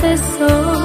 seso